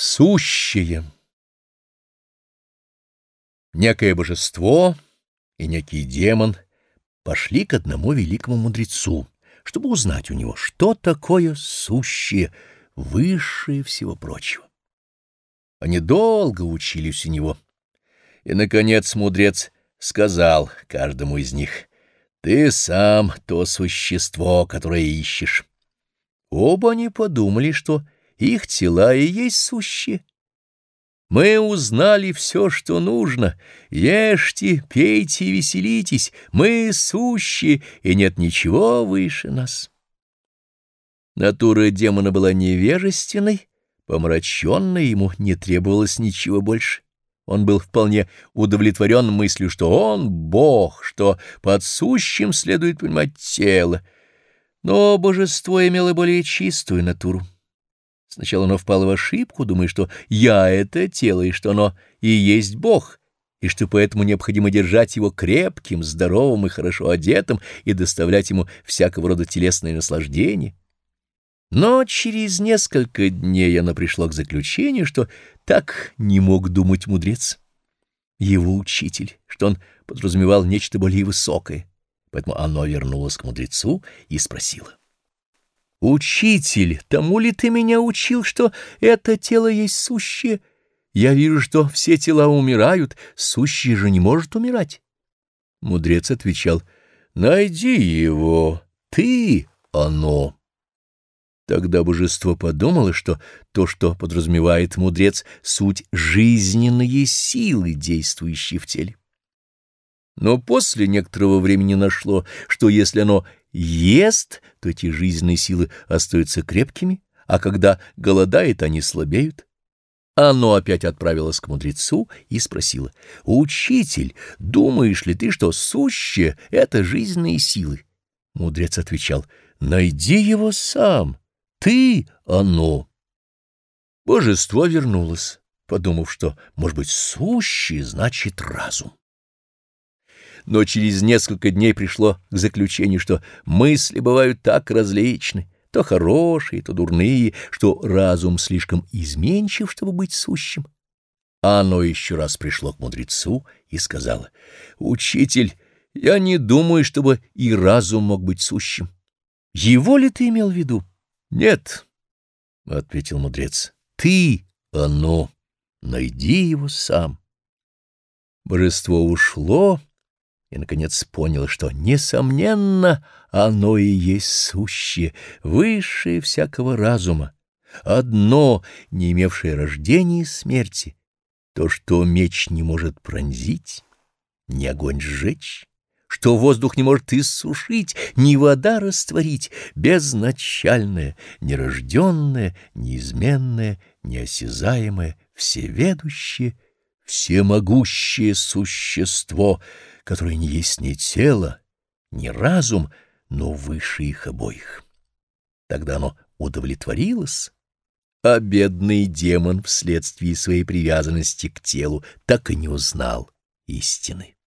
Сущее. Некое божество и некий демон пошли к одному великому мудрецу, чтобы узнать у него, что такое сущее, высшее всего прочего. Они долго учились у него, и, наконец, мудрец сказал каждому из них, «Ты сам то существо, которое ищешь». Оба они подумали, что их тела и есть сущие. Мы узнали все, что нужно. Ешьте, пейте и веселитесь. Мы сущие, и нет ничего выше нас. Натура демона была невежественной, помраченной, ему не требовалось ничего больше. Он был вполне удовлетворен мыслью, что он — Бог, что под сущим следует понимать тело. Но божество имело более чистую натуру. Сначала оно впало в ошибку, думая, что «я» — это тело, и что оно и есть Бог, и что поэтому необходимо держать его крепким, здоровым и хорошо одетым и доставлять ему всякого рода телесные наслаждения. Но через несколько дней оно пришло к заключению, что так не мог думать мудрец, его учитель, что он подразумевал нечто более высокое. Поэтому оно вернулось к мудрецу и спросило. «Учитель, тому ли ты меня учил, что это тело есть сущее? Я вижу, что все тела умирают, сущее же не может умирать». Мудрец отвечал, «Найди его, ты оно». Тогда божество подумало, что то, что подразумевает мудрец, суть жизненные силы, действующие в теле. Но после некоторого времени нашло, что если оно ест, то эти жизненные силы остаются крепкими, а когда голодает, они слабеют. Оно опять отправилось к мудрецу и спросило, «Учитель, думаешь ли ты, что сущее — это жизненные силы?» Мудрец отвечал, «Найди его сам, ты — оно». Божество вернулось, подумав, что, может быть, сущее значит разум но через несколько дней пришло к заключению, что мысли бывают так различны, то хорошие, то дурные, что разум слишком изменчив, чтобы быть сущим. Оно еще раз пришло к мудрецу и сказала, «Учитель, я не думаю, чтобы и разум мог быть сущим. Его ли ты имел в виду?» «Нет», — ответил мудрец, — «ты оно, найди его сам». Божество ушло, и, наконец, понял, что, несомненно, оно и есть сущее, высшее всякого разума, одно, не имевшее рождения и смерти, то, что меч не может пронзить, ни огонь сжечь, что воздух не может иссушить, ни вода растворить, безначальное, нерожденное, неизменное, неосязаемое, всеведущее, всемогущее существо — которое не есть ни тело, ни разум, но выше их обоих. Тогда оно удовлетворилось, а бедный демон вследствие своей привязанности к телу так и не узнал истины.